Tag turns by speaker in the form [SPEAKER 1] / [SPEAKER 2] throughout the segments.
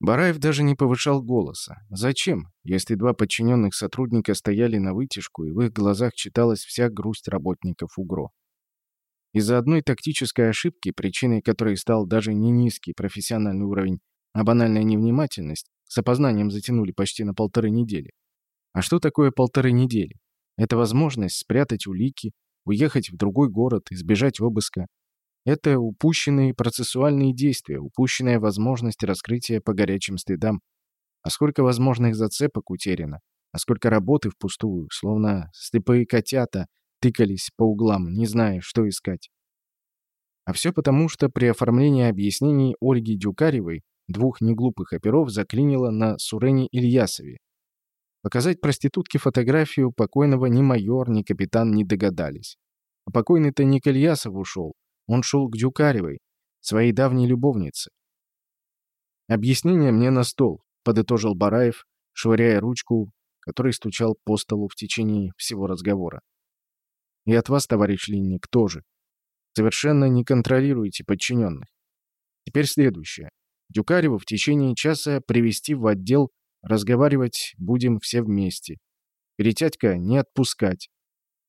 [SPEAKER 1] Бараев даже не повышал голоса. Зачем, если два подчиненных сотрудника стояли на вытяжку, и в их глазах читалась вся грусть работников УГРО? Из-за одной тактической ошибки, причиной которой стал даже не низкий профессиональный уровень, а банальная невнимательность, с опознанием затянули почти на полторы недели. А что такое полторы недели? Это возможность спрятать улики, уехать в другой город, избежать обыска, это упущенные процессуальные действия, упущенная возможность раскрытия по горячим следам. А сколько возможных зацепок утеряно, а сколько работы впустую, словно слепые котята тыкались по углам, не зная, что искать. А все потому, что при оформлении объяснений Ольги Дюкаревой двух неглупых оперов заклинило на Сурене Ильясове. Показать проститутке фотографию покойного ни майор, ни капитан не догадались. А покойный-то не к Ильясову ушел, он шел к Дюкаревой, своей давней любовнице. «Объяснение мне на стол», — подытожил Бараев, швыряя ручку, который стучал по столу в течение всего разговора. «И от вас, товарищ Линник, тоже. Совершенно не контролируете подчиненных. Теперь следующее. Дюкареву в течение часа привести в отдел, разговаривать будем все вместе. Перетятька не отпускать.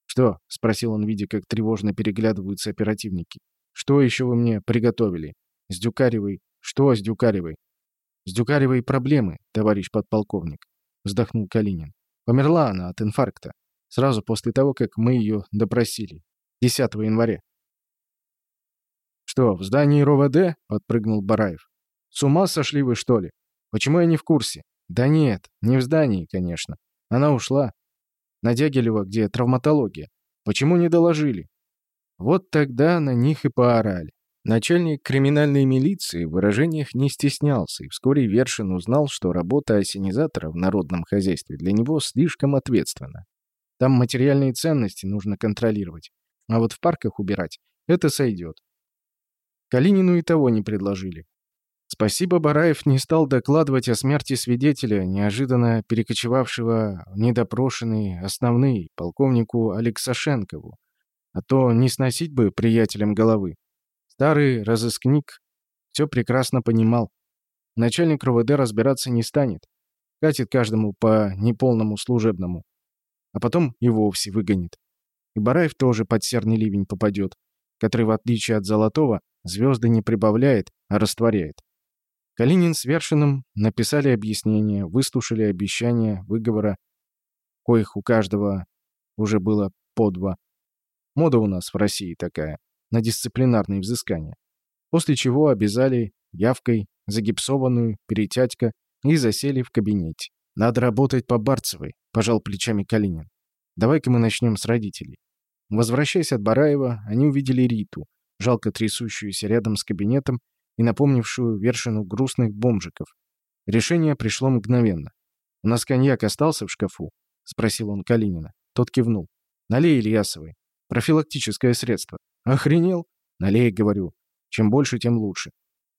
[SPEAKER 1] «Что?» — спросил он, видя, как тревожно переглядываются оперативники. Что еще вы мне приготовили? С Дюкаревой... Что с Дюкаревой? С Дюкаревой проблемы, товарищ подполковник, вздохнул Калинин. Померла она от инфаркта. Сразу после того, как мы ее допросили. 10 января. «Что, в здании РОВД?» — подпрыгнул Бараев. «С ума сошли вы, что ли? Почему я не в курсе?» «Да нет, не в здании, конечно. Она ушла. На Дягилева, где травматология. Почему не доложили? Вот тогда на них и поорали. Начальник криминальной милиции в выражениях не стеснялся, и вскоре Вершин узнал, что работа осенизатора в народном хозяйстве для него слишком ответственна. Там материальные ценности нужно контролировать, а вот в парках убирать — это сойдет. Калинину и того не предложили. Спасибо, Бараев не стал докладывать о смерти свидетеля, неожиданно перекочевавшего в недопрошенные основные полковнику Алексашенкову, а то не сносить бы приятелям головы. Старый разыскник все прекрасно понимал. Начальник РОВД разбираться не станет. Катит каждому по неполному служебному. А потом и вовсе выгонит. И Бараев тоже под серный ливень попадет, который, в отличие от Золотого, звезды не прибавляет, а растворяет. Калинин с Вершиным написали объяснения, выслушали обещания выговора, коих у каждого уже было по два, Мода у нас в России такая, на дисциплинарные взыскания. После чего обязали явкой загипсованную перетятька и засели в кабинете. «Надо работать по Барцевой», — пожал плечами Калинин. «Давай-ка мы начнем с родителей». Возвращаясь от Бараева, они увидели Риту, жалко трясущуюся рядом с кабинетом и напомнившую вершину грустных бомжиков. Решение пришло мгновенно. «У нас коньяк остался в шкафу?» — спросил он Калинина. Тот кивнул. «Налей Ильясовой. Профилактическое средство. Охренел? Налей, говорю. Чем больше, тем лучше.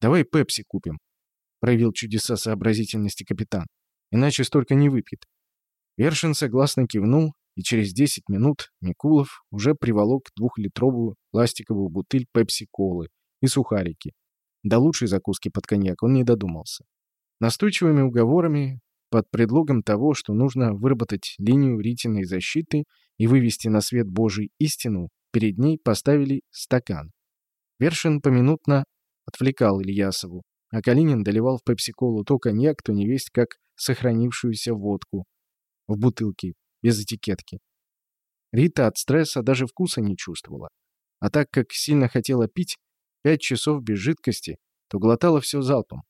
[SPEAKER 1] Давай пепси купим. Проявил чудеса сообразительности капитан. Иначе столько не выпьет. Вершин согласно кивнул, и через 10 минут Микулов уже приволок двухлитровую пластиковую бутыль пепси-колы и сухарики. До лучшей закуски под коньяк он не додумался. Настойчивыми уговорами, под предлогом того, что нужно выработать линию ритиной защиты и вывести на свет Божий истину, перед ней поставили стакан. Вершин поминутно отвлекал Ильясову, а Калинин доливал в пепси-колу то коньяк, то невесть как сохранившуюся водку в бутылке, без этикетки. Рита от стресса даже вкуса не чувствовала. А так как сильно хотела пить, пять часов без жидкости, то глотала все залпом.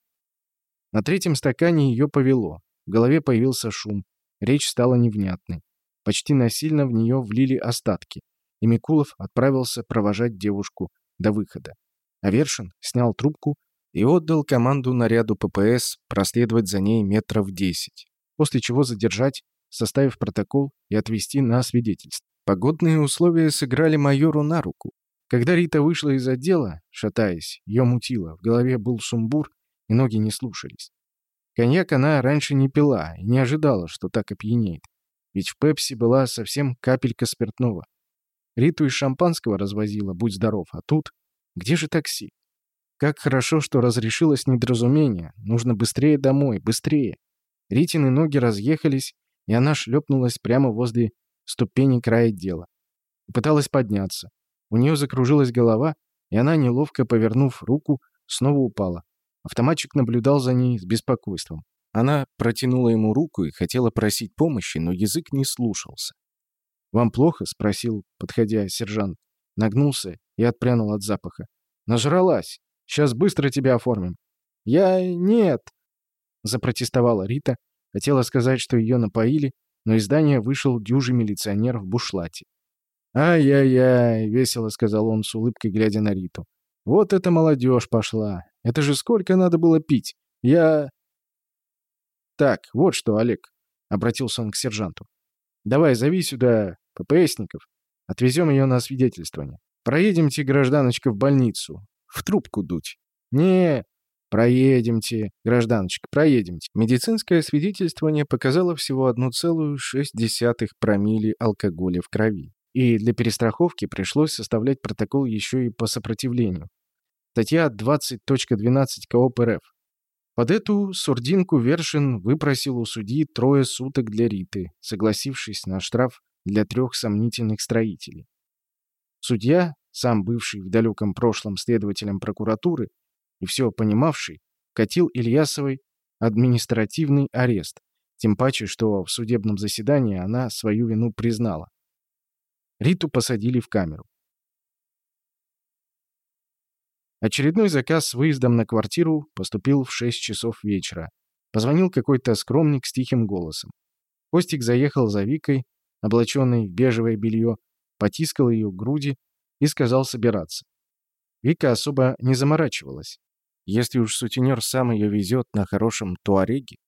[SPEAKER 1] На третьем стакане ее повело. В голове появился шум. Речь стала невнятной. Почти насильно в нее влили остатки, и Микулов отправился провожать девушку до выхода. Авершин снял трубку и отдал команду наряду ППС проследовать за ней метров десять, после чего задержать, составив протокол и отвезти на свидетельство. Погодные условия сыграли майору на руку. Когда Рита вышла из отдела, шатаясь, ее мутило, в голове был сумбур, и ноги не слушались. Коньяк она раньше не пила и не ожидала, что так опьянеет. Ведь в Пепси была совсем капелька спиртного. Риту из шампанского развозила, будь здоров, а тут... Где же такси? Как хорошо, что разрешилось недоразумение. Нужно быстрее домой, быстрее. Ритины ноги разъехались, и она шлепнулась прямо возле ступени края дела. Пыталась подняться. У нее закружилась голова, и она, неловко повернув руку, снова упала. Автоматчик наблюдал за ней с беспокойством. Она протянула ему руку и хотела просить помощи, но язык не слушался. «Вам плохо?» — спросил, подходя сержант. Нагнулся и отпрянул от запаха. «Нажралась! Сейчас быстро тебя оформим!» «Я... нет!» — запротестовала Рита. Хотела сказать, что ее напоили, но из здания вышел дюжий милиционер в бушлате. «Ай-яй-яй!» — весело сказал он с улыбкой, глядя на Риту. «Вот это молодежь пошла! Это же сколько надо было пить! Я...» «Так, вот что, Олег», — обратился он к сержанту. «Давай, зови сюда ППСников. Отвезем ее на свидетельствование. Проедемте, гражданочка, в больницу. В трубку дуть». «Не, проедемте, гражданочка, проедемте». Медицинское свидетельствование показало всего 1,6 промилле алкоголя в крови. И для перестраховки пришлось составлять протокол еще и по сопротивлению. Статья 20.12 КОП РФ. Под эту сурдинку Вершин выпросил у судьи трое суток для Риты, согласившись на штраф для трех сомнительных строителей. Судья, сам бывший в далеком прошлом следователем прокуратуры и все понимавший, катил Ильясовой административный арест, тем паче, что в судебном заседании она свою вину признала. Риту посадили в камеру. Очередной заказ с выездом на квартиру поступил в 6 часов вечера. Позвонил какой-то скромник с тихим голосом. Костик заехал за Викой, облаченный в бежевое белье, потискал ее груди и сказал собираться. Вика особо не заморачивалась. Если уж сутенер сам ее везет на хорошем туареге,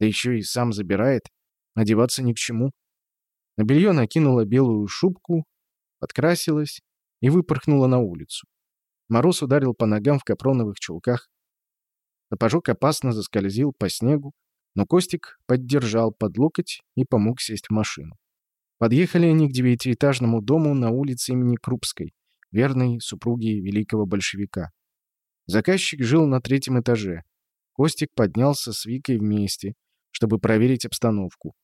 [SPEAKER 1] да еще и сам забирает, одеваться ни к чему. На белье накинула белую шубку, подкрасилась и выпорхнула на улицу. Мороз ударил по ногам в капроновых чулках. Сапожок опасно заскользил по снегу, но Костик поддержал под локоть и помог сесть в машину. Подъехали они к девятиэтажному дому на улице имени Крупской, верной супруги великого большевика. Заказчик жил на третьем этаже. Костик поднялся с Викой вместе, чтобы проверить обстановку.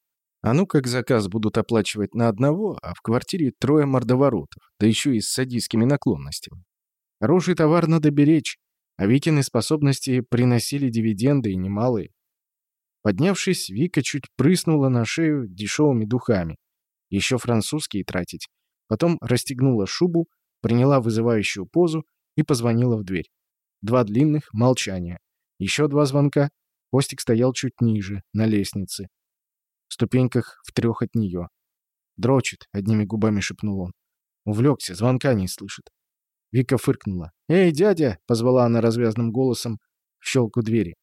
[SPEAKER 1] А ну как заказ будут оплачивать на одного, а в квартире трое мордоворотов, да еще и с садистскими наклонностями. Хороший товар надо беречь, а Викины способности приносили дивиденды и немалые. Поднявшись, Вика чуть прыснула на шею дешевыми духами. Еще французские тратить. Потом расстегнула шубу, приняла вызывающую позу и позвонила в дверь. Два длинных — молчания. Еще два звонка. Костик стоял чуть ниже, на лестнице ступеньках в трех от нее. «Дрочит», — одними губами шепнул он. Увлекся, звонка не слышит. Вика фыркнула. «Эй, дядя!» — позвала она развязным голосом в щелку двери.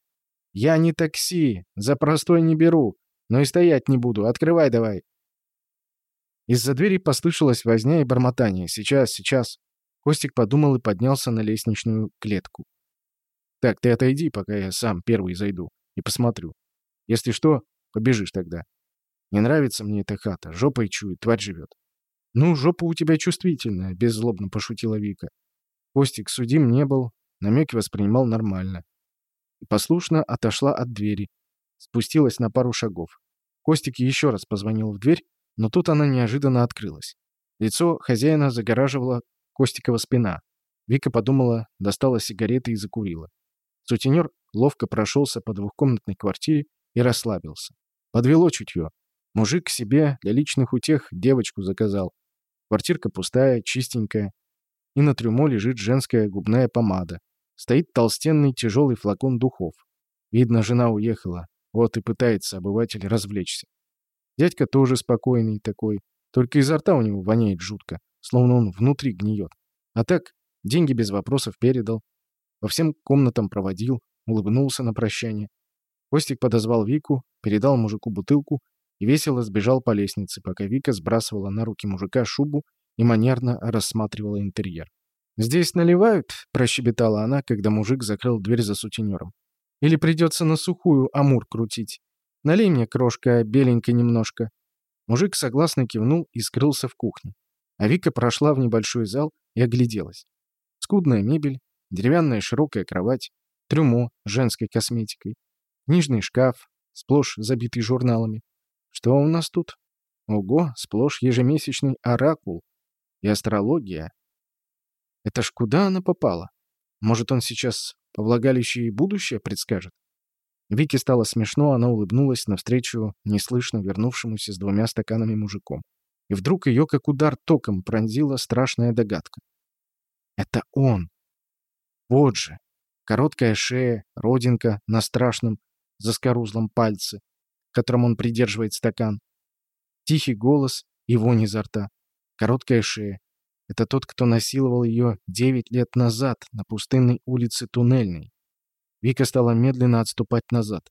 [SPEAKER 1] «Я не такси, за простой не беру, но и стоять не буду. Открывай давай!» Из-за двери послышалась возня и бормотание. «Сейчас, сейчас!» Костик подумал и поднялся на лестничную клетку. «Так, ты отойди, пока я сам первый зайду и посмотрю. Если что, побежишь тогда. Не нравится мне эта хата. Жопой чует, тварь живет. «Ну, жопа у тебя чувствительная», — беззлобно пошутила Вика. Костик судим не был, намеки воспринимал нормально. И послушно отошла от двери. Спустилась на пару шагов. Костик еще раз позвонил в дверь, но тут она неожиданно открылась. Лицо хозяина загораживала Костикова спина. Вика подумала, достала сигареты и закурила. Сутенер ловко прошелся по двухкомнатной квартире и расслабился. Подвело чутье. Мужик себе для личных утех девочку заказал. Квартирка пустая, чистенькая. И на трюмо лежит женская губная помада. Стоит толстенный тяжелый флакон духов. Видно, жена уехала. Вот и пытается обыватель развлечься. Дядька тоже спокойный такой. Только изо рта у него воняет жутко, словно он внутри гниет. А так, деньги без вопросов передал. По всем комнатам проводил, улыбнулся на прощание. Костик подозвал Вику, передал мужику бутылку и весело сбежал по лестнице, пока Вика сбрасывала на руки мужика шубу и манерно рассматривала интерьер. «Здесь наливают?» — прощебетала она, когда мужик закрыл дверь за сутенером. «Или придется на сухую амур крутить? Налей мне, крошка, беленько немножко». Мужик согласно кивнул и скрылся в кухне. А Вика прошла в небольшой зал и огляделась. Скудная мебель, деревянная широкая кровать, трюмо с женской косметикой, книжный шкаф, сплошь забитый журналами. Что у нас тут? Ого, сплошь ежемесячный оракул и астрология. Это ж куда она попала? Может, он сейчас по влагалище и будущее предскажет? Вике стало смешно, она улыбнулась навстречу неслышно вернувшемуся с двумя стаканами мужиком. И вдруг ее, как удар током, пронзила страшная догадка. Это он! Вот же! Короткая шея, родинка на страшном заскорузлом пальце, которым он придерживает стакан. Тихий голос и вонь изо рта. Короткая шея. Это тот, кто насиловал ее девять лет назад на пустынной улице Туннельной. Вика стала медленно отступать назад.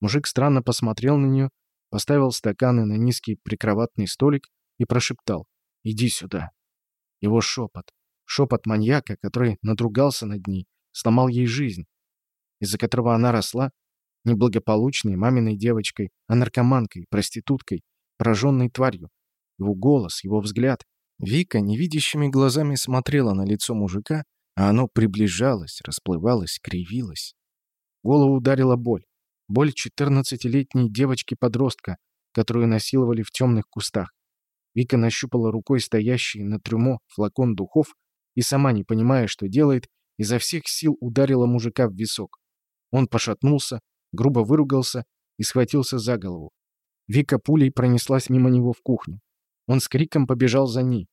[SPEAKER 1] Мужик странно посмотрел на нее, поставил стаканы на низкий прикроватный столик и прошептал «Иди сюда». Его шепот. Шепот маньяка, который надругался над ней, сломал ей жизнь, из-за которого она росла неблагополучной маминой девочкой, а наркоманкой, проституткой, пораженной тварью. Его голос, его взгляд. Вика невидящими глазами смотрела на лицо мужика, а оно приближалось, расплывалось, кривилось. Голову ударила боль. Боль 14-летней девочки-подростка, которую насиловали в темных кустах. Вика нащупала рукой стоящий на трюмо флакон духов и, сама не понимая, что делает, изо всех сил ударила мужика в висок. Он пошатнулся, грубо выругался и схватился за голову. Вика пулей пронеслась мимо него в кухню. Он с криком побежал за ней.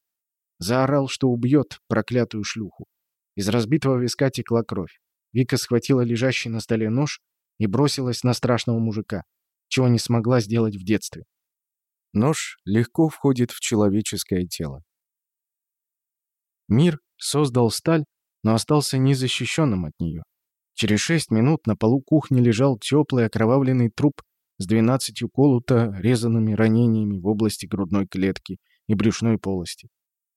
[SPEAKER 1] Заорал, что убьет проклятую шлюху. Из разбитого виска текла кровь. Вика схватила лежащий на столе нож и бросилась на страшного мужика, чего не смогла сделать в детстве. Нож легко входит в человеческое тело. Мир создал сталь, но остался незащищенным от нее. Через шесть минут на полу кухни лежал теплый окровавленный труп с двенадцатью колуто резанными ранениями в области грудной клетки и брюшной полости.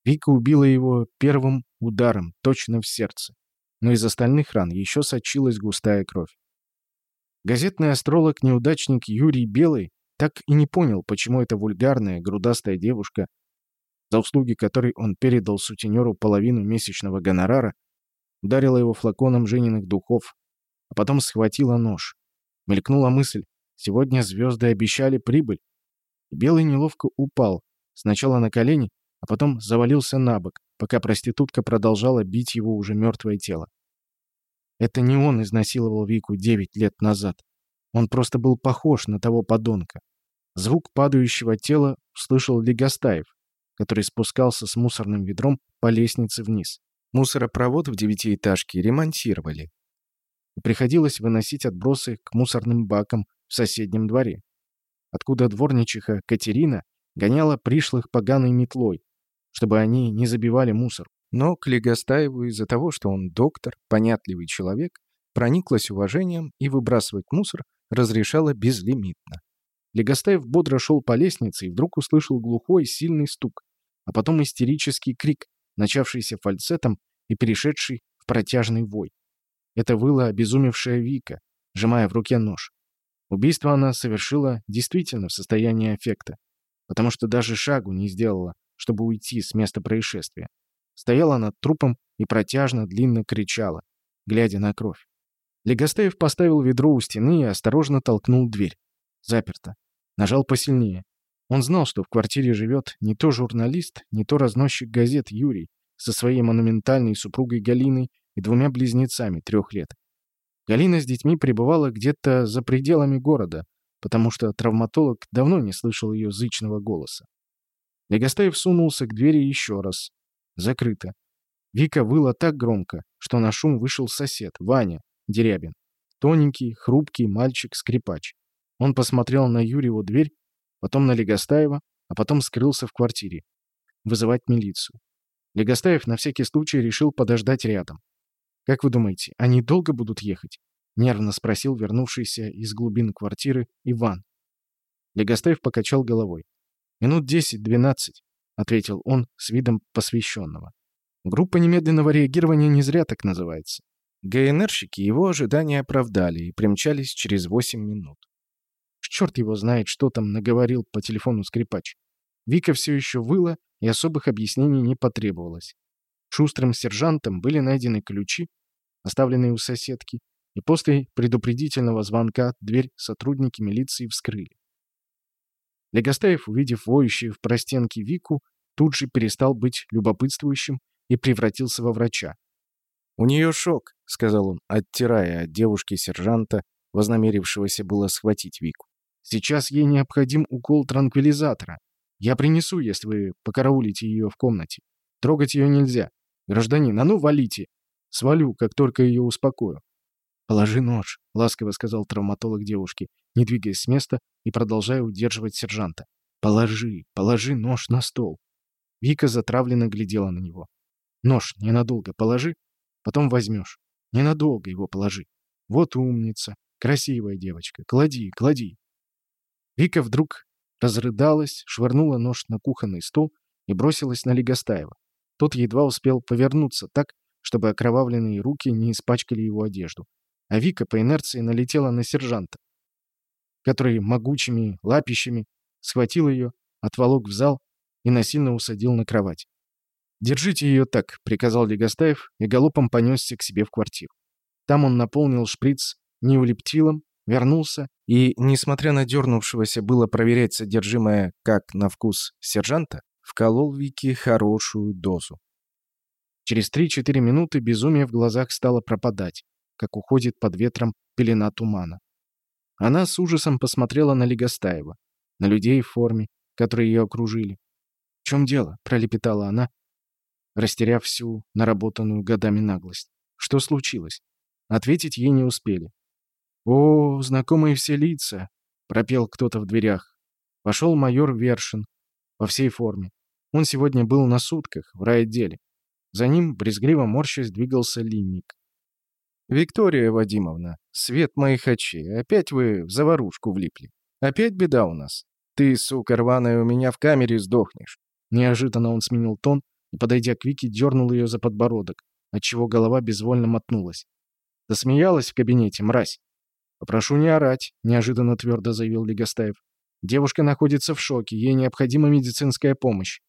[SPEAKER 1] Вика убила его первым ударом, точно в сердце. Но из остальных ран еще сочилась густая кровь. Газетный астролог-неудачник Юрий Белый так и не понял, почему эта вульгарная, грудастая девушка, за услуги которой он передал сутенеру половину месячного гонорара, ударила его флаконом Жениных духов, а потом схватила нож. Мелькнула мысль, Сегодня звезды обещали прибыль. Белый неловко упал. Сначала на колени, а потом завалился на бок, пока проститутка продолжала бить его уже мертвое тело. Это не он изнасиловал Вику девять лет назад. Он просто был похож на того подонка. Звук падающего тела услышал Легостаев, который спускался с мусорным ведром по лестнице вниз. Мусоропровод в девятиэтажке ремонтировали. приходилось выносить отбросы к мусорным бакам в соседнем дворе, откуда дворничиха Катерина гоняла пришлых поганой метлой, чтобы они не забивали мусор. Но к Легостаеву из-за того, что он доктор, понятливый человек, прониклась уважением и выбрасывать мусор разрешала безлимитно. Легостаев бодро шел по лестнице и вдруг услышал глухой сильный стук, а потом истерический крик, начавшийся фальцетом и перешедший в протяжный вой. Это выла обезумевшая Вика, сжимая в руке нож. Убийство она совершила действительно в состоянии аффекта, потому что даже шагу не сделала, чтобы уйти с места происшествия. Стояла над трупом и протяжно, длинно кричала, глядя на кровь. Легостаев поставил ведро у стены и осторожно толкнул дверь. Заперто. Нажал посильнее. Он знал, что в квартире живет не то журналист, не то разносчик газет Юрий со своей монументальной супругой Галиной и двумя близнецами трех лет. Галина с детьми пребывала где-то за пределами города, потому что травматолог давно не слышал ее зычного голоса. Легостаев сунулся к двери еще раз. Закрыто. Вика выла так громко, что на шум вышел сосед, Ваня, Дерябин. Тоненький, хрупкий мальчик-скрипач. Он посмотрел на Юрьеву дверь, потом на Легостаева, а потом скрылся в квартире. Вызывать милицию. Легостаев на всякий случай решил подождать рядом. «Как вы думаете, они долго будут ехать?» — нервно спросил вернувшийся из глубин квартиры Иван. Легостаев покачал головой. «Минут десять-двенадцать», — ответил он с видом посвященного. Группа немедленного реагирования не зря так называется. ГНРщики его ожидания оправдали и примчались через восемь минут. Черт его знает, что там наговорил по телефону скрипач. Вика все еще выла, и особых объяснений не потребовалось. Шустрым сержантам были найдены ключи, оставленный у соседки, и после предупредительного звонка дверь сотрудники милиции вскрыли. Легостаев, увидев воющую в простенке Вику, тут же перестал быть любопытствующим и превратился во врача. «У нее шок», — сказал он, оттирая от девушки сержанта, вознамерившегося было схватить Вику. «Сейчас ей необходим укол транквилизатора. Я принесу, если вы покараулите ее в комнате. Трогать ее нельзя. Гражданин, а ну валите! Свалю, как только ее успокою». «Положи нож», — ласково сказал травматолог девушке, не двигаясь с места и продолжая удерживать сержанта. «Положи, положи нож на стол». Вика затравленно глядела на него. «Нож ненадолго положи, потом возьмешь. Ненадолго его положи. Вот умница, красивая девочка. Клади, клади». Вика вдруг разрыдалась, швырнула нож на кухонный стол и бросилась на Легостаева. Тот едва успел повернуться так, чтобы окровавленные руки не испачкали его одежду. А Вика по инерции налетела на сержанта, который могучими лапищами схватил ее, отволок в зал и насильно усадил на кровать. «Держите ее так», — приказал Легостаев и галопом понесся к себе в квартиру. Там он наполнил шприц неулептилом, вернулся и, несмотря на дернувшегося было проверять содержимое как на вкус сержанта, вколол Вике хорошую дозу. Через 3-4 минуты безумие в глазах стало пропадать, как уходит под ветром пелена тумана. Она с ужасом посмотрела на Легостаева, на людей в форме, которые ее окружили. «В чем дело?» — пролепетала она, растеряв всю наработанную годами наглость. «Что случилось?» Ответить ей не успели. «О, знакомые все лица!» — пропел кто-то в дверях. Пошел майор Вершин во всей форме. Он сегодня был на сутках, в райотделе. За ним, брезгливо морщась, двигался линник. «Виктория Вадимовна, свет моих очей, опять вы в заварушку влипли. Опять беда у нас. Ты, сука рваная, у меня в камере сдохнешь». Неожиданно он сменил тон и, подойдя к Вике, дернул ее за подбородок, отчего голова безвольно мотнулась. Засмеялась в кабинете, мразь. «Попрошу не орать», — неожиданно твердо заявил Легостаев. «Девушка находится в шоке, ей необходима медицинская помощь».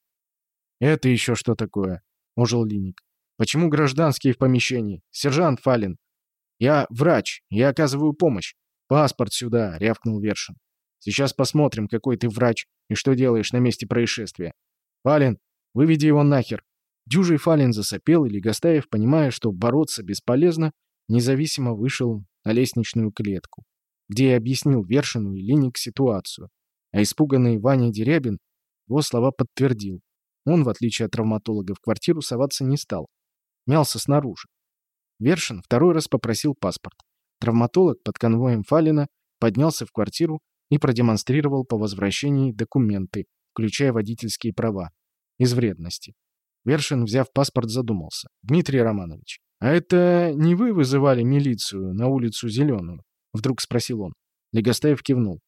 [SPEAKER 1] «Это еще что такое?» — ожил Линик. «Почему гражданские в помещении? Сержант Фалин!» «Я врач, я оказываю помощь. Паспорт сюда!» — рявкнул Вершин. «Сейчас посмотрим, какой ты врач и что делаешь на месте происшествия. Фалин, выведи его нахер!» Дюжий Фалин засопел, и Легостаев, понимая, что бороться бесполезно, независимо вышел на лестничную клетку, где и объяснил Вершину и Линик ситуацию. А испуганный Ваня Дерябин его слова подтвердил. Он, в отличие от травматолога, в квартиру соваться не стал. Мялся снаружи. Вершин второй раз попросил паспорт. Травматолог под конвоем Фалина поднялся в квартиру и продемонстрировал по возвращении документы, включая водительские права, из вредности. Вершин, взяв паспорт, задумался. «Дмитрий Романович, «А это не вы вызывали милицию на улицу Зеленую?» — вдруг спросил он. Легостаев кивнул.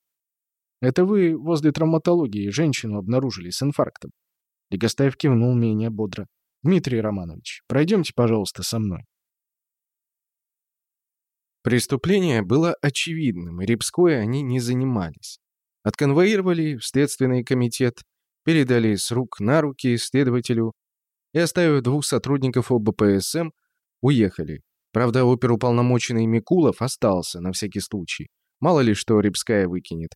[SPEAKER 1] «Это вы возле травматологии женщину обнаружили с инфарктом?» Легостаев кивнул менее бодро. «Дмитрий Романович, пройдемте, пожалуйста, со мной». Преступление было очевидным, и Рябской они не занимались. Отконвоировали в Следственный комитет, передали с рук на руки следователю и, оставив двух сотрудников ОБПСМ, Уехали. Правда, оперуполномоченный Микулов остался, на всякий случай. Мало ли что Рябская выкинет.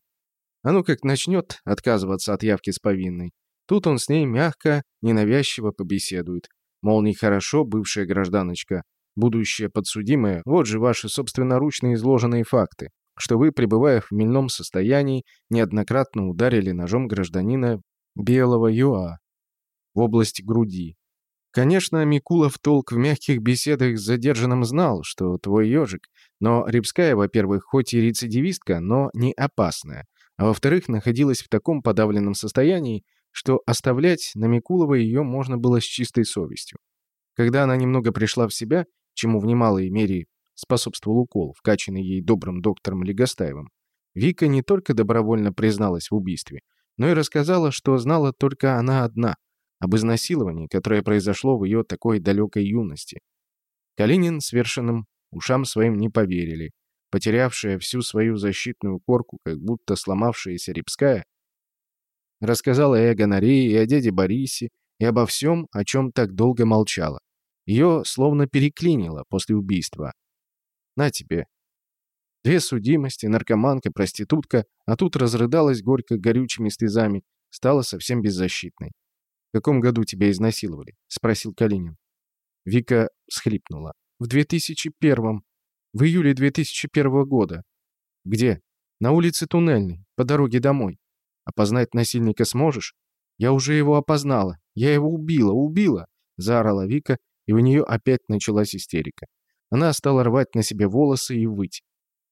[SPEAKER 1] А ну как начнет отказываться от явки с повинной. Тут он с ней мягко, ненавязчиво побеседует. Мол, нехорошо, бывшая гражданочка, будущая подсудимая, вот же ваши собственноручно изложенные факты, что вы, пребывая в мельном состоянии, неоднократно ударили ножом гражданина белого ЮА в область груди, Конечно, Микулов толк в мягких беседах с задержанным знал, что твой ежик, но Рябская, во-первых, хоть и рецидивистка, но не опасная, а во-вторых, находилась в таком подавленном состоянии, что оставлять на Микулова ее можно было с чистой совестью. Когда она немного пришла в себя, чему в немалой мере способствовал укол, вкачанный ей добрым доктором Легостаевым, Вика не только добровольно призналась в убийстве, но и рассказала, что знала только она одна — об изнасиловании, которое произошло в ее такой далекой юности. Калинин с Вершиным ушам своим не поверили. Потерявшая всю свою защитную корку, как будто сломавшаяся Рябская, рассказала и о гонорее, и о дяде Борисе, и обо всем, о чем так долго молчала. Ее словно переклинило после убийства. На тебе. Две судимости, наркоманка, проститутка, а тут разрыдалась горько горючими слезами, стала совсем беззащитной. «В каком году тебя изнасиловали?» — спросил Калинин. Вика схлипнула. «В 2001-м. В июле 2001 года. Где? На улице Туннельной, по дороге домой. Опознать насильника сможешь? Я уже его опознала. Я его убила, убила!» — заорала Вика, и у нее опять началась истерика. Она стала рвать на себе волосы и выть.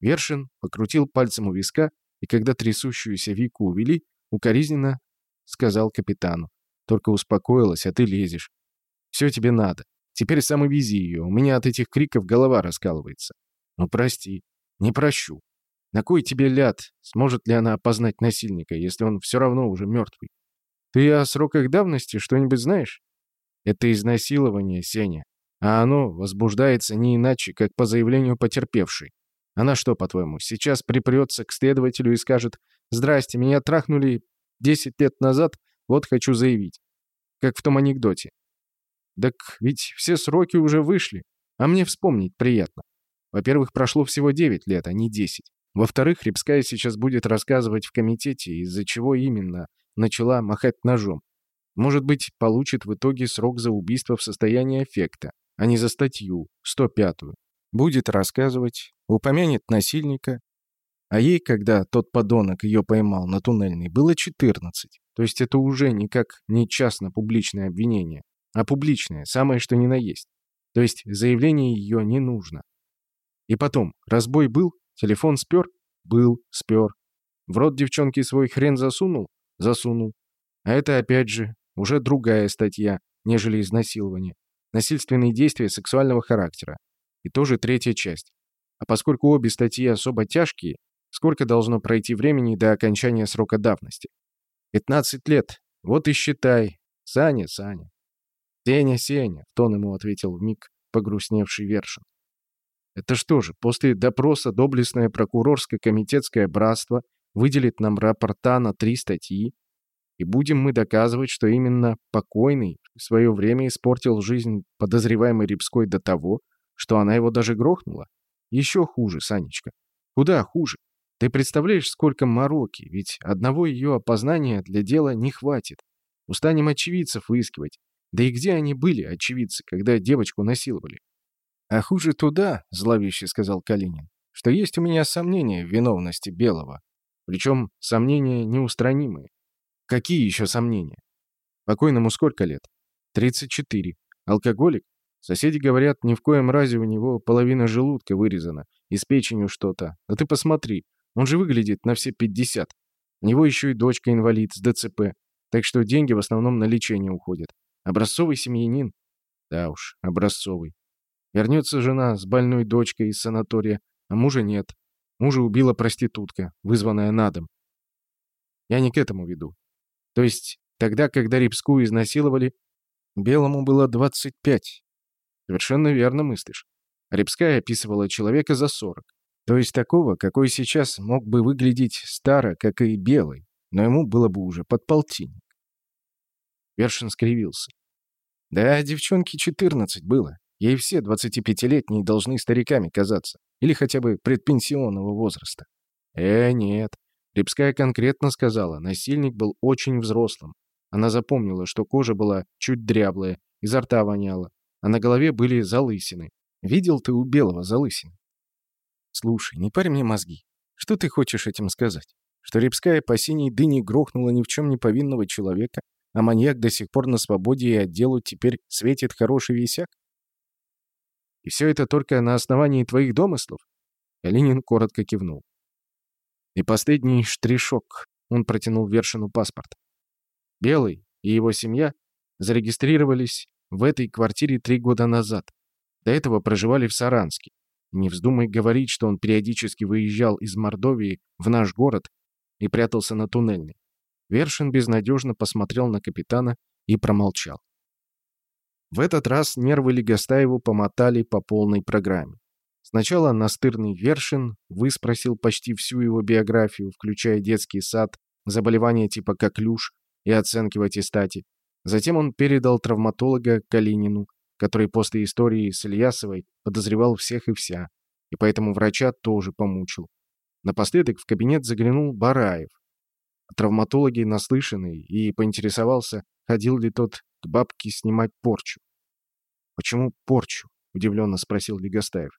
[SPEAKER 1] Вершин покрутил пальцем у виска, и когда трясущуюся Вику увели, укоризненно сказал капитану. «Только успокоилась, а ты лезешь. Все тебе надо. Теперь сам и вези ее. У меня от этих криков голова раскалывается. Ну, прости. Не прощу. На кой тебе ляд? Сможет ли она опознать насильника, если он все равно уже мертвый? Ты о сроках давности что-нибудь знаешь? Это изнасилование, Сеня. А оно возбуждается не иначе, как по заявлению потерпевшей. Она что, по-твоему, сейчас припрется к следователю и скажет «Здрасте, меня трахнули 10 лет назад, вот хочу заявить». Как в том анекдоте. Так ведь все сроки уже вышли, а мне вспомнить приятно. Во-первых, прошло всего 9 лет, а не 10. Во-вторых, Рябская сейчас будет рассказывать в комитете, из-за чего именно начала махать ножом. Может быть, получит в итоге срок за убийство в состоянии эффекта, а не за статью, 105-ю. Будет рассказывать, упомянет насильника. А ей, когда тот подонок ее поймал на туннельной, было 14. То есть это уже никак не частно-публичное обвинение, а публичное, самое что ни на есть. То есть заявление ее не нужно. И потом, разбой был, телефон спер? Был, спер. В рот девчонки свой хрен засунул? Засунул. А это, опять же, уже другая статья, нежели изнасилование. Насильственные действия сексуального характера. И тоже третья часть. А поскольку обе статьи особо тяжкие, сколько должно пройти времени до окончания срока давности? 15 лет. Вот и считай. Саня, Саня. Сеня, Сеня, тон ему ответил вмиг погрустневший Вершин. Это что же, после допроса доблестное прокурорско-комитетское братство выделит нам рапорта на три статьи, и будем мы доказывать, что именно покойный в свое время испортил жизнь подозреваемой Рябской до того, что она его даже грохнула? Еще хуже, Санечка. Куда хуже? Ты представляешь, сколько мороки, ведь одного ее опознания для дела не хватит. Устанем очевидцев выискивать. Да и где они были, очевидцы, когда девочку насиловали? А хуже туда, зловеще сказал Калинин, что есть у меня сомнения в виновности Белого. Причем сомнения неустранимые. Какие еще сомнения? Покойному сколько лет? 34. Алкоголик? Соседи говорят, ни в коем разе у него половина желудка вырезана, и с печенью что-то. Но ты посмотри, он же выглядит на все 50. У него еще и дочка инвалид с ДЦП, так что деньги в основном на лечение уходят. Образцовый семьянин? Да уж, образцовый. Вернется жена с больной дочкой из санатория, а мужа нет. Мужа убила проститутка, вызванная на дом. Я не к этому веду. То есть тогда, когда Рипскую изнасиловали, Белому было 25. Совершенно верно мыслишь. Рипская описывала человека за 40. То есть такого, какой сейчас мог бы выглядеть старо, как и Белый, но ему было бы уже под полтинник. Вершин скривился. Да, девчонке 14 было. Ей все 25-летние должны стариками казаться. Или хотя бы предпенсионного возраста. Э, нет. Рябская конкретно сказала, насильник был очень взрослым. Она запомнила, что кожа была чуть дряблая, изо рта воняло, а на голове были залысины. Видел ты у белого залысин? Слушай, не парь мне мозги. Что ты хочешь этим сказать? Что Рябская по синей дыне грохнула ни в чем не повинного человека, а маньяк до сих пор на свободе и отделу теперь светит хороший висяк? И все это только на основании твоих домыслов? Калинин коротко кивнул. И последний штришок. Он протянул Вершину паспорт. Белый и его семья зарегистрировались в этой квартире три года назад. До этого проживали в Саранске. Не вздумай говорить, что он периодически выезжал из Мордовии в наш город и прятался на туннельной. Вершин безнадежно посмотрел на капитана и промолчал. В этот раз нервы Легостаеву помотали по полной программе. Сначала настырный Вершин выспросил почти всю его биографию, включая детский сад, заболевания типа коклюш и оценки в аттестате. Затем он передал травматолога Калинину, который после истории с Ильясовой подозревал всех и вся, и поэтому врача тоже помучил. Напоследок в кабинет заглянул Бараев, травматологи наслышанный, и поинтересовался, ходил ли тот к бабке снимать порчу. «Почему порчу?» — удивленно спросил Легостаев.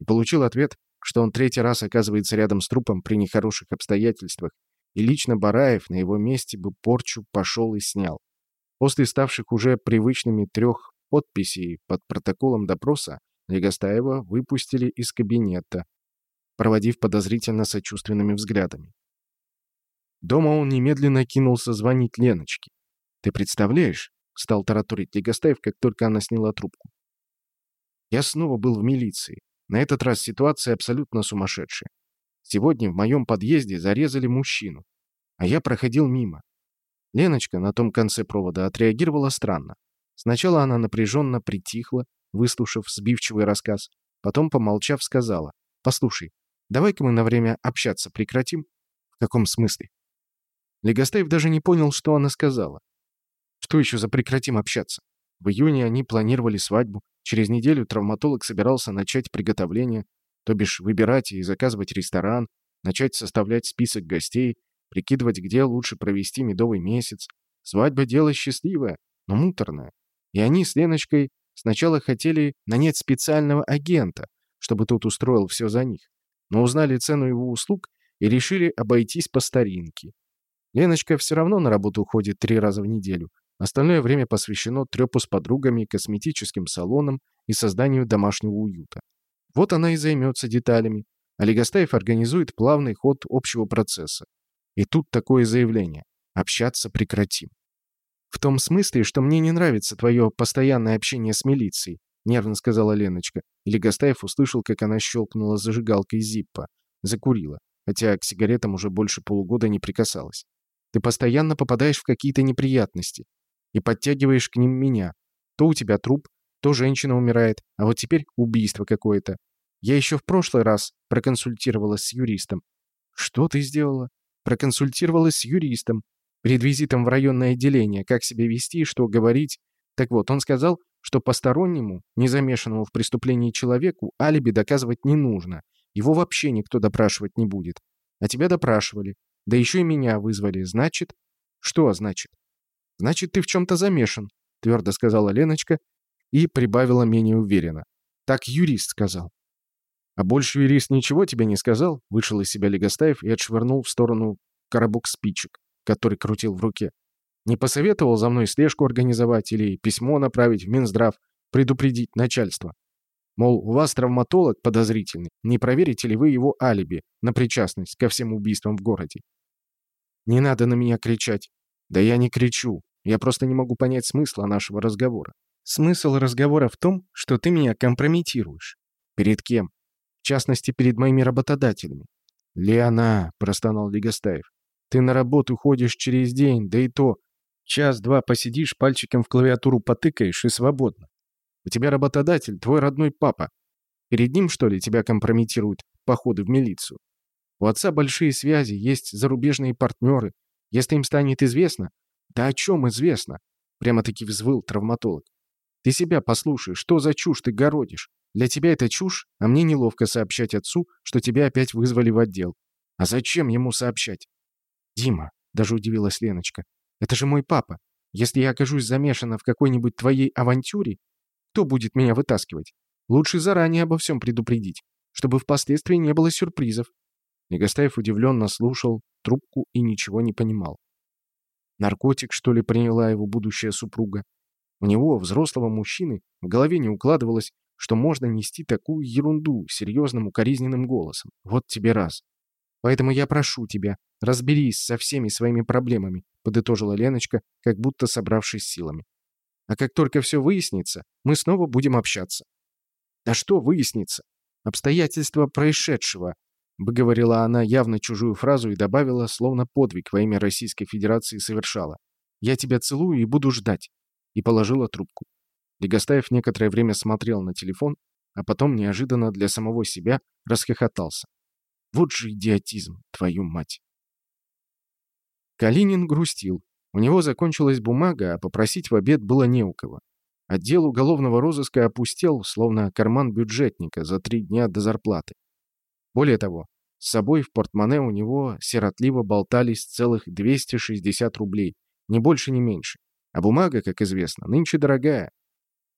[SPEAKER 1] И получил ответ, что он третий раз оказывается рядом с трупом при нехороших обстоятельствах, и лично Бараев на его месте бы порчу пошел и снял. После ставших уже привычными трех подписей под протоколом допроса Легостаева выпустили из кабинета, проводив подозрительно сочувственными взглядами. Дома он немедленно кинулся звонить Леночке. «Ты представляешь?» — стал тараторить Легостаев, как только она сняла трубку. «Я снова был в милиции. На этот раз ситуация абсолютно сумасшедшая. Сегодня в моем подъезде зарезали мужчину, а я проходил мимо. Леночка на том конце провода отреагировала странно. Сначала она напряженно притихла, выслушав сбивчивый рассказ, потом, помолчав, сказала, «Послушай, давай-ка мы на время общаться прекратим». «В каком смысле?» Легостаев даже не понял, что она сказала. Что еще за прекратим общаться? В июне они планировали свадьбу, через неделю травматолог собирался начать приготовление, то бишь выбирать и заказывать ресторан, начать составлять список гостей, прикидывать, где лучше провести медовый месяц. Свадьба — дело счастливое, но муторное. И они с Леночкой сначала хотели нанять специального агента, чтобы тот устроил все за них, но узнали цену его услуг и решили обойтись по старинке. Леночка все равно на работу уходит три раза в неделю. Остальное время посвящено трепу с подругами, косметическим салонам и созданию домашнего уюта. Вот она и займется деталями. А Легостаев организует плавный ход общего процесса. И тут такое заявление. Общаться прекратим. «В том смысле, что мне не нравится твое постоянное общение с милицией», нервно сказала Леночка. И Легостаев услышал, как она щелкнула зажигалкой Зиппа. Закурила, хотя к сигаретам уже больше полугода не прикасалась. Ты постоянно попадаешь в какие-то неприятности и подтягиваешь к ним меня. То у тебя труп, то женщина умирает, а вот теперь убийство какое-то. Я еще в прошлый раз проконсультировалась с юристом. Что ты сделала? Проконсультировалась с юристом. Перед визитом в районное отделение, как себя вести, что говорить. Так вот, он сказал, что постороннему, не замешанному в преступлении человеку, алиби доказывать не нужно. Его вообще никто допрашивать не будет. А тебя допрашивали. Да еще и меня вызвали. Значит... Что значит? Значит, ты в чем-то замешан, твердо сказала Леночка и прибавила менее уверенно. Так юрист сказал. А больше юрист ничего тебе не сказал? Вышел из себя Легостаев и отшвырнул в сторону коробок спичек, который крутил в руке. Не посоветовал за мной слежку организовать или письмо направить в Минздрав, предупредить начальство. Мол, у вас травматолог подозрительный, не проверите ли вы его алиби на причастность ко всем убийствам в городе? «Не надо на меня кричать». «Да я не кричу. Я просто не могу понять смысла нашего разговора». «Смысл разговора в том, что ты меня компрометируешь». «Перед кем?» «В частности, перед моими работодателями». «Леона», — простонал Легостаев, — «ты на работу ходишь через день, да и то. Час-два посидишь, пальчиком в клавиатуру потыкаешь и свободно. У тебя работодатель, твой родной папа. Перед ним, что ли, тебя компрометируют походы в милицию? У отца большие связи, есть зарубежные партнеры. Если им станет известно... Да о чем известно? Прямо-таки взвыл травматолог. Ты себя послушай, что за чушь ты городишь? Для тебя это чушь, а мне неловко сообщать отцу, что тебя опять вызвали в отдел. А зачем ему сообщать? Дима, даже удивилась Леночка, это же мой папа. Если я окажусь замешана в какой-нибудь твоей авантюре, кто будет меня вытаскивать? Лучше заранее обо всем предупредить, чтобы впоследствии не было сюрпризов. Негостаев удивленно слушал трубку и ничего не понимал. Наркотик, что ли, приняла его будущая супруга? У него, взрослого мужчины, в голове не укладывалось, что можно нести такую ерунду серьезным укоризненным голосом. Вот тебе раз. Поэтому я прошу тебя, разберись со всеми своими проблемами, подытожила Леночка, как будто собравшись силами. А как только все выяснится, мы снова будем общаться. Да что выяснится? Обстоятельства происшедшего бы говорила она явно чужую фразу и добавила, словно подвиг во имя Российской Федерации совершала. «Я тебя целую и буду ждать». И положила трубку. Легостаев некоторое время смотрел на телефон, а потом неожиданно для самого себя расхохотался. Вот же идиотизм, твою мать. Калинин грустил. У него закончилась бумага, а попросить в обед было не у кого. Отдел уголовного розыска опустел, словно карман бюджетника за три дня до зарплаты. Более того, с собой в портмоне у него сиротливо болтались целых 260 рублей, ни больше, ни меньше. А бумага, как известно, нынче дорогая.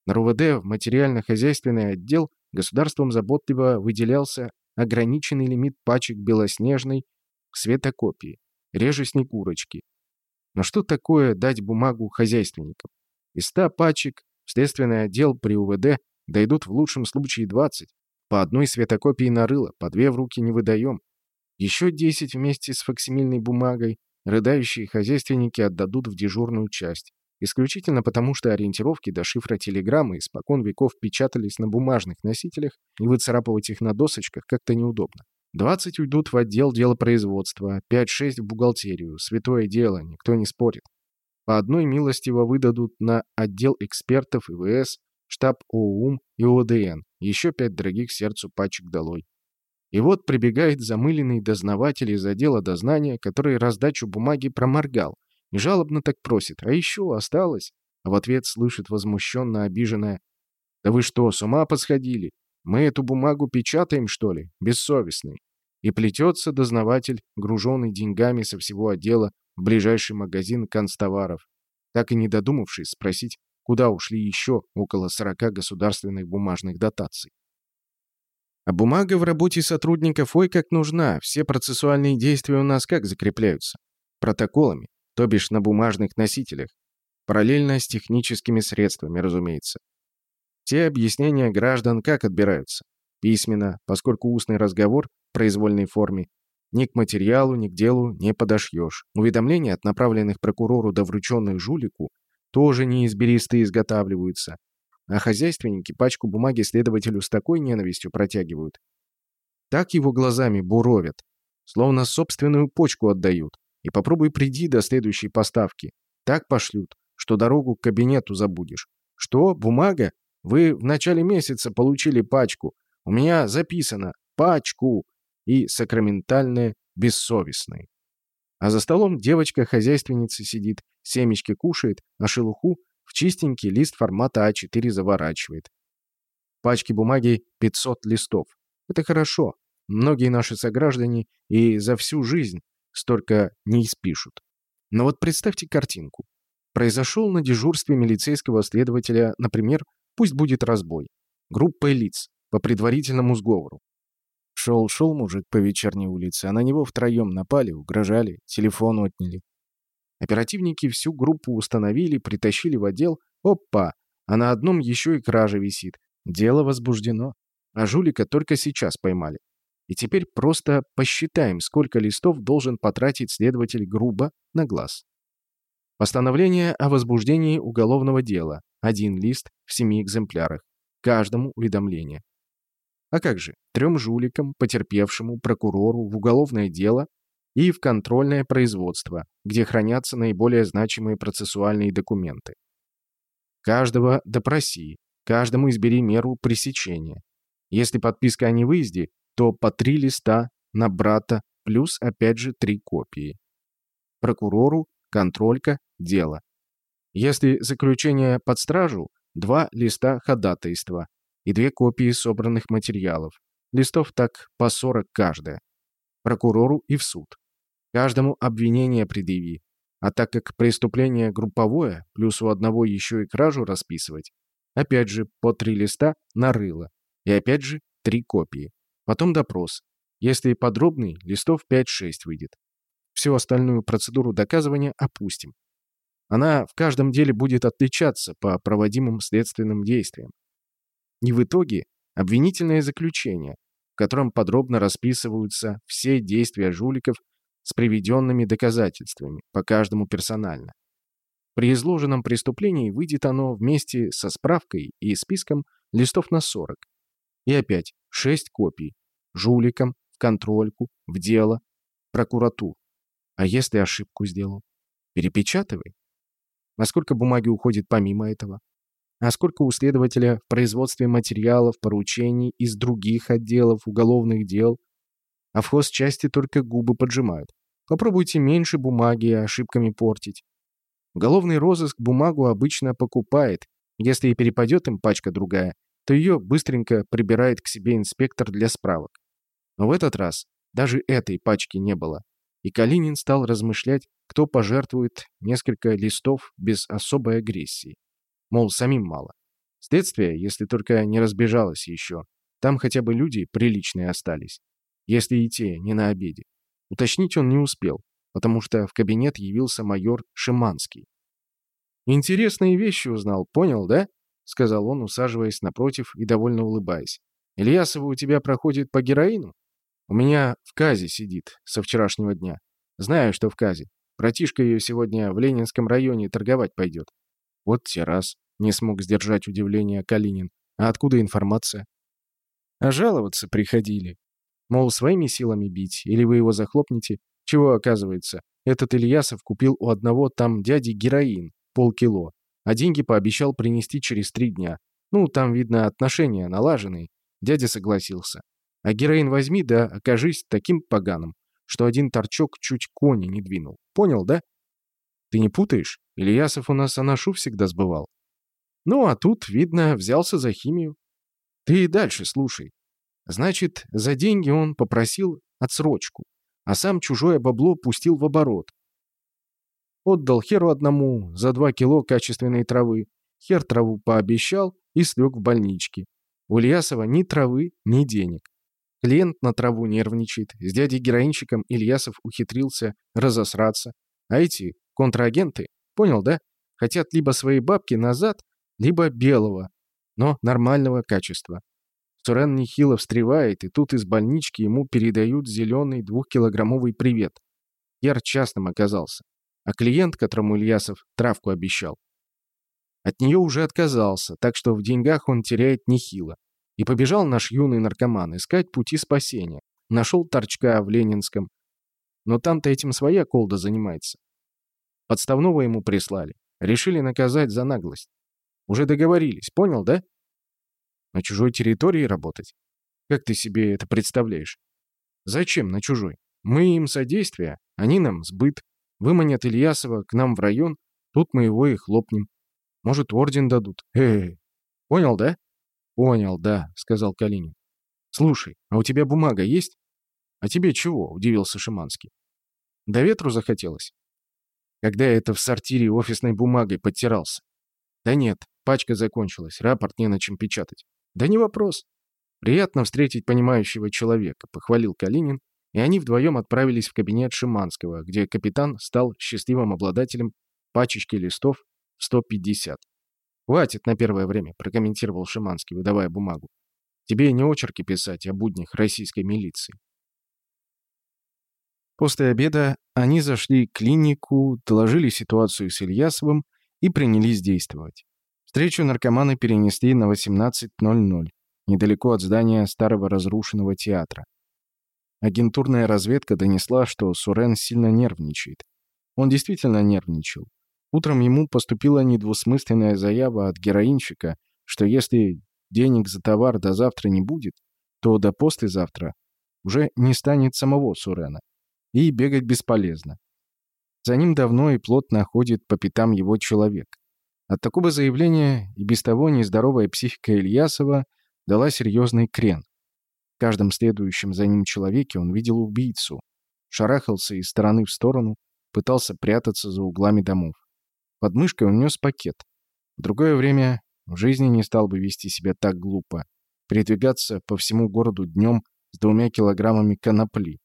[SPEAKER 1] На РУВД в материально-хозяйственный отдел государством заботливо выделялся ограниченный лимит пачек белоснежной светокопии, реже снегурочки. Но что такое дать бумагу хозяйственникам? Из 100 пачек в следственный отдел при УВД дойдут в лучшем случае 20. По одной светокопии нарыло, по две в руки не выдаем. Еще 10 вместе с факсимильной бумагой рыдающие хозяйственники отдадут в дежурную часть. Исключительно потому, что ориентировки до шифра телеграммы испокон веков печатались на бумажных носителях, и выцарапывать их на досочках как-то неудобно. 20 уйдут в отдел делопроизводства, 5-6 в бухгалтерию. Святое дело, никто не спорит. По одной милостиво выдадут на отдел экспертов ИВС, штаб ОУМ и ОДН. Еще пять дорогих сердцу пачек долой. И вот прибегает замыленный дознаватель из отдела дознания, который раздачу бумаги проморгал. И жалобно так просит. А еще осталось? А в ответ слышит возмущенно обиженное. «Да вы что, с ума посходили? Мы эту бумагу печатаем, что ли? Бессовестный». И плетется дознаватель, груженный деньгами со всего отдела, в ближайший магазин констоваров, так и не додумавшись спросить, куда ушли еще около 40 государственных бумажных дотаций. А бумага в работе сотрудников ой как нужна, все процессуальные действия у нас как закрепляются? Протоколами, то бишь на бумажных носителях. Параллельно с техническими средствами, разумеется. Те объяснения граждан как отбираются? Письменно, поскольку устный разговор в произвольной форме ни к материалу, ни к делу не подошьешь. Уведомления от направленных прокурору до врученных жулику тоже не из беристы изготавливаются. А хозяйственники пачку бумаги следователю с такой ненавистью протягивают. Так его глазами буровят, словно собственную почку отдают. И попробуй приди до следующей поставки. Так пошлют, что дорогу к кабинету забудешь. Что? Бумага? Вы в начале месяца получили пачку. У меня записано «пачку» и сакраментальное «бессовестный». А за столом девочка-хозяйственница сидит, семечки кушает, а шелуху в чистенький лист формата А4 заворачивает. Пачки бумаги 500 листов. Это хорошо. Многие наши сограждане и за всю жизнь столько не испишут. Но вот представьте картинку. Произошел на дежурстве милицейского следователя, например, пусть будет разбой. Группа лиц, по предварительному сговору. Шел-шел мужик по вечерней улице, а на него втроем напали, угрожали, телефон отняли. Оперативники всю группу установили, притащили в отдел. Опа! А на одном еще и кража висит. Дело возбуждено. А жулика только сейчас поймали. И теперь просто посчитаем, сколько листов должен потратить следователь грубо на глаз. Постановление о возбуждении уголовного дела. Один лист в семи экземплярах. Каждому уведомление. А как же, трем жуликам, потерпевшему, прокурору в уголовное дело и в контрольное производство, где хранятся наиболее значимые процессуальные документы. Каждого допроси, каждому избери меру пресечения. Если подписка о невыезде, то по три листа на брата плюс опять же три копии. Прокурору, контролька, дело. Если заключение под стражу, два листа ходатайства, и две копии собранных материалов. Листов так по 40 каждая. Прокурору и в суд. Каждому обвинение предъяви. А так как преступление групповое, плюс у одного еще и кражу расписывать, опять же по три листа нарыло. И опять же три копии. Потом допрос. Если подробный, листов 5-6 выйдет. Всю остальную процедуру доказывания опустим. Она в каждом деле будет отличаться по проводимым следственным действиям. И в итоге обвинительное заключение, в котором подробно расписываются все действия жуликов с приведенными доказательствами, по каждому персонально. При изложенном преступлении выйдет оно вместе со справкой и списком листов на 40. И опять 6 копий. Жуликам, в контрольку, в дело, прокуратуру. А если ошибку сделал? Перепечатывай. Насколько бумаги уходит помимо этого? а сколько у следователя в производстве материалов, поручений из других отделов уголовных дел. А в хозчасти только губы поджимают. Попробуйте меньше бумаги ошибками портить. Уголовный розыск бумагу обычно покупает Если и перепадет им пачка другая, то ее быстренько прибирает к себе инспектор для справок. Но в этот раз даже этой пачки не было. И Калинин стал размышлять, кто пожертвует несколько листов без особой агрессии. Мол, самим мало. Следствие, если только не разбежалось еще. Там хотя бы люди приличные остались. Если и те не на обеде. Уточнить он не успел, потому что в кабинет явился майор Шиманский. «Интересные вещи узнал, понял, да?» — сказал он, усаживаясь напротив и довольно улыбаясь. «Ильясова у тебя проходит по героину?» «У меня в Казе сидит со вчерашнего дня. Знаю, что в Казе. Братишка ее сегодня в Ленинском районе торговать пойдет». «Вот те раз», — не смог сдержать удивление Калинин. «А откуда информация?» «А жаловаться приходили. Мол, своими силами бить, или вы его захлопнете. Чего, оказывается, этот Ильясов купил у одного там дяди героин, полкило, а деньги пообещал принести через три дня. Ну, там, видно, отношения налаженные. Дядя согласился. А героин возьми, да окажись таким поганым, что один торчок чуть кони не двинул. Понял, да? Ты не путаешь? Ильясов у нас анашу всегда сбывал. Ну, а тут, видно, взялся за химию. Ты и дальше слушай. Значит, за деньги он попросил отсрочку, а сам чужое бабло пустил в оборот. Отдал херу одному за два кило качественной травы. Хер траву пообещал и слег в больничке. У Ильясова ни травы, ни денег. Клиент на траву нервничает. С дядей-героинщиком Ильясов ухитрился разосраться. А эти контрагенты, понял, да? Хотят либо свои бабки назад, либо белого, но нормального качества. Сурен нехило встревает, и тут из больнички ему передают зеленый двухкилограммовый привет. Яр частным оказался. А клиент, которому Ильясов травку обещал, от нее уже отказался, так что в деньгах он теряет нехило. И побежал наш юный наркоман искать пути спасения. Нашел торчка в Ленинском. Но там-то этим своя колда занимается. Подставного ему прислали. Решили наказать за наглость. Уже договорились, понял, да? На чужой территории работать? Как ты себе это представляешь? Зачем на чужой? Мы им содействие, они нам сбыт. Выманят Ильясова к нам в район, тут мы его и хлопнем. Может, орден дадут. Э, Понял, да? Понял, да, сказал Калинин. Слушай, а у тебя бумага есть? А тебе чего? Удивился Шиманский. До ветру захотелось? Когда это в сортире офисной бумагой подтирался? Да нет, пачка закончилась, рапорт не на чем печатать. «Да не вопрос. Приятно встретить понимающего человека», — похвалил Калинин, и они вдвоем отправились в кабинет Шиманского, где капитан стал счастливым обладателем пачечки листов в 150. «Хватит на первое время», — прокомментировал Шиманский, выдавая бумагу. «Тебе не очерки писать о буднях российской милиции». После обеда они зашли в клинику, доложили ситуацию с Ильясовым и принялись действовать. Встречу наркоманы перенесли на 18.00, недалеко от здания старого разрушенного театра. Агентурная разведка донесла, что Сурен сильно нервничает. Он действительно нервничал. Утром ему поступила недвусмысленная заява от героинщика, что если денег за товар до завтра не будет, то до послезавтра уже не станет самого Сурена. И бегать бесполезно. За ним давно и плотно ходит по пятам его человек. От такого заявления и без того нездоровая психика Ильясова дала серьезный крен. В каждом следующем за ним человеке он видел убийцу. Шарахался из стороны в сторону, пытался прятаться за углами домов. Под мышкой он нес пакет. В другое время в жизни не стал бы вести себя так глупо. Передвигаться по всему городу днем с двумя килограммами конопли.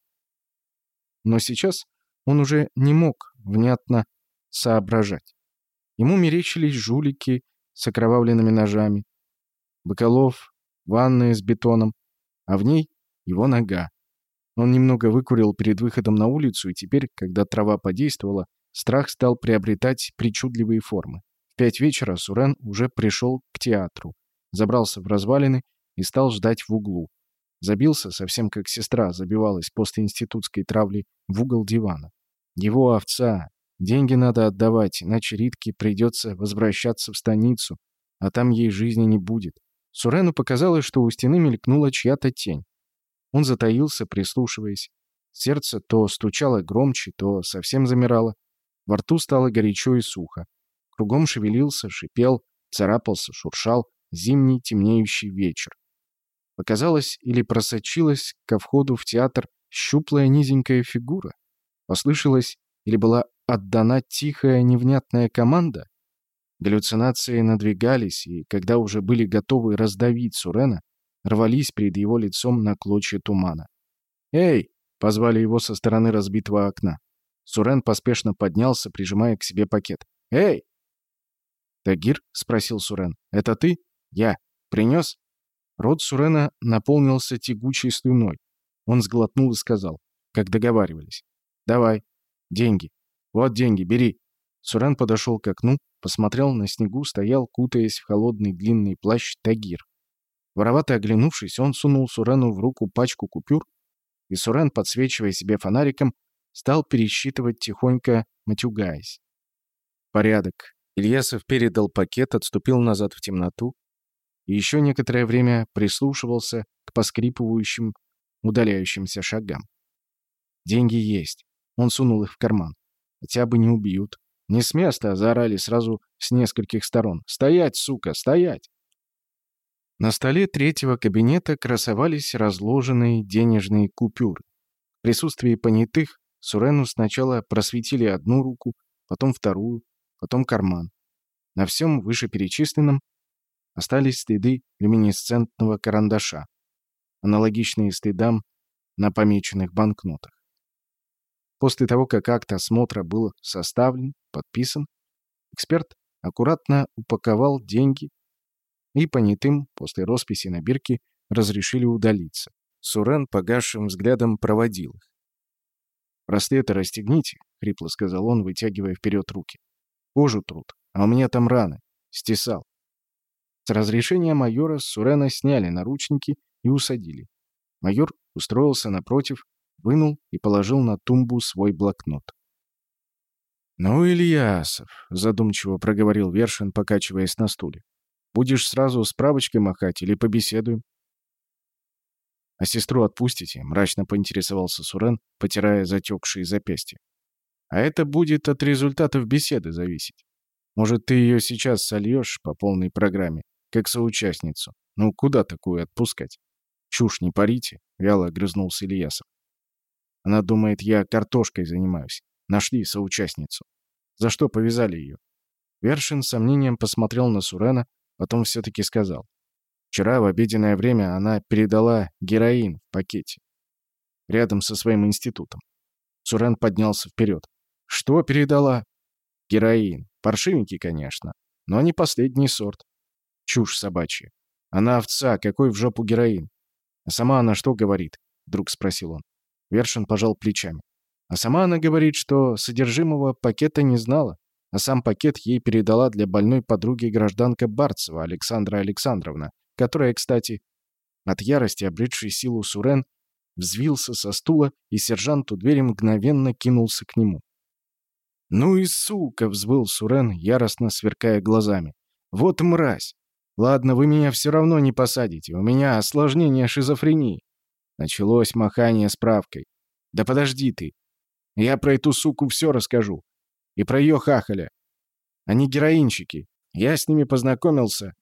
[SPEAKER 1] Но сейчас он уже не мог внятно соображать. Ему мерещились жулики с окровавленными ножами, Бакалов, ванная с бетоном, а в ней его нога. Он немного выкурил перед выходом на улицу, и теперь, когда трава подействовала, страх стал приобретать причудливые формы. В пять вечера Сурен уже пришел к театру, забрался в развалины и стал ждать в углу. Забился, совсем как сестра забивалась после институтской травли, в угол дивана. Его овца, Деньги надо отдавать, иначе Ритке придется возвращаться в станицу, а там ей жизни не будет. Сурену показалось, что у стены мелькнула чья-то тень. Он затаился, прислушиваясь. Сердце то стучало громче, то совсем замирало. Во рту стало горячо и сухо. Кругом шевелился, шипел, царапался, шуршал зимний темнеющий вечер. Показалось или просочилась ко входу в театр щуплая низенькая фигура? Послышалась или была отдана тихая невнятная команда? Галлюцинации надвигались, и когда уже были готовы раздавить Сурена, рвались перед его лицом на клочья тумана. «Эй!» — позвали его со стороны разбитого окна. Сурен поспешно поднялся, прижимая к себе пакет. «Эй!» «Тагир?» — спросил Сурен. «Это ты?» «Я. Принес?» Рот Сурена наполнился тягучей слюной. Он сглотнул и сказал, как договаривались. «Давай. Деньги. Вот деньги, бери». Сурен подошел к окну, посмотрел на снегу, стоял, кутаясь в холодный длинный плащ Тагир. Воровато оглянувшись, он сунул Сурену в руку пачку купюр, и Сурен, подсвечивая себе фонариком, стал пересчитывать тихонько, матюгаясь. Порядок. Ильясов передал пакет, отступил назад в темноту и еще некоторое время прислушивался к поскрипывающим, удаляющимся шагам. Деньги есть. Он сунул их в карман. Хотя бы не убьют. Не с места, заорали сразу с нескольких сторон. «Стоять, сука, стоять!» На столе третьего кабинета красовались разложенные денежные купюры. В присутствии понятых Сурену сначала просветили одну руку, потом вторую, потом карман. На всем вышеперечисленном остались следы люминесцентного карандаша, аналогичные следам на помеченных банкнотах. После того, как акт осмотра был составлен, подписан, эксперт аккуратно упаковал деньги и понятым после росписи на бирке разрешили удалиться. Сурен погасшим взглядом проводил их. «Браслеты расстегните», — хрипло сказал он, вытягивая вперед руки. «Кожу труд, а у меня там раны. Стесал». С разрешения майора Сурена сняли наручники и усадили. Майор устроился напротив, вынул и положил на тумбу свой блокнот. «Ну, Ильясов», — задумчиво проговорил Вершин, покачиваясь на стуле. Будешь сразу справочкой махать или побеседуем?» «А сестру отпустите?» — мрачно поинтересовался Сурен, потирая затекшие запястья. «А это будет от результатов беседы зависеть. Может, ты ее сейчас сольешь по полной программе, как соучастницу. Ну, куда такую отпускать?» «Чушь не парите», — вяло огрызнулся Ильясов. «Она думает, я картошкой занимаюсь. Нашли соучастницу. За что повязали ее?» Вершин с сомнением посмотрел на Сурена, Потом все-таки сказал. Вчера в обеденное время она передала героин в пакете. Рядом со своим институтом. Сурен поднялся вперед. Что передала? Героин. Паршивенький, конечно. Но не последний сорт. Чушь собачья. Она овца, какой в жопу героин? А сама она что говорит? Вдруг спросил он. Вершин пожал плечами. А сама она говорит, что содержимого пакета не знала а сам пакет ей передала для больной подруги гражданка Барцева Александра Александровна, которая, кстати, от ярости, обретшей силу Сурен, взвился со стула, и сержант у двери мгновенно кинулся к нему. «Ну и сука!» — взвыл Сурен, яростно сверкая глазами. «Вот мразь! Ладно, вы меня все равно не посадите, у меня осложнение шизофрении». Началось махание справкой. «Да подожди ты! Я про эту суку все расскажу. И про ее хахаля. Они героинщики. Я с ними познакомился.